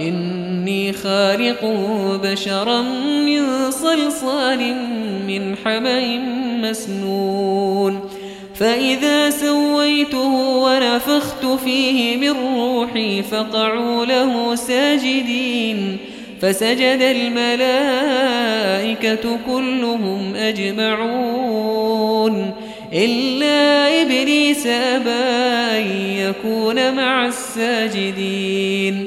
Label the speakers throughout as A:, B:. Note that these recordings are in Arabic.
A: إني خارق بشرا من صلصال من حمأ مسنون. فإذا سويته ونفخت فيه من روحي فقعوا له ساجدين. فسجد الملائكة كلهم أجمعون. إلا إبليس أبا أن يكون مع الساجدين.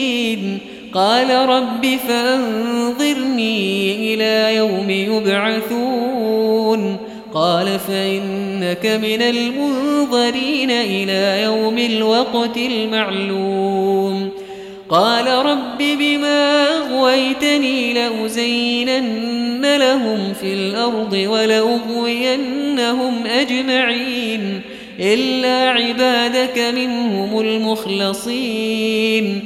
A: قال رب فانظرني إلى يوم يبعثون. قال فإنك من المنظرين إلى يوم الوقت المعلوم. قال رب بما أغويتني لأزينن لهم في الأرض ولأغوينهم أجمعين. إلا عبادك منهم المخلصين.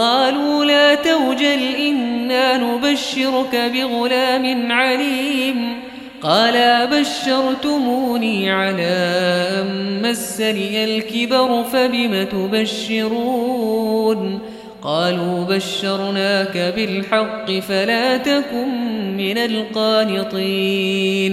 A: قالوا لا توجل إنا نبشرك بغلام عليم. قال بشرتموني على أن مسني الكبر فبم تبشرون؟ قالوا بشرناك بالحق فلا تكن من القانطين.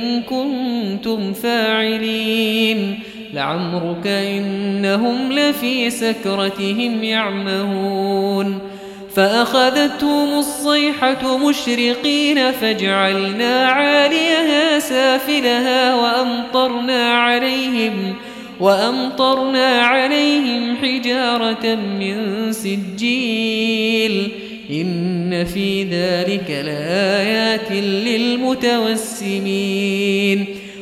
A: كنتم فاعلين. لعمرك إنهم لفي سكرتهم يعمهون. فأخذتهم الصيحة مشرقين فجعلنا عاليها سافلها وأمطرنا عليهم وأمطرنا عليهم حجارة من سجيل. إن في ذلك لآيات للمتوسمين.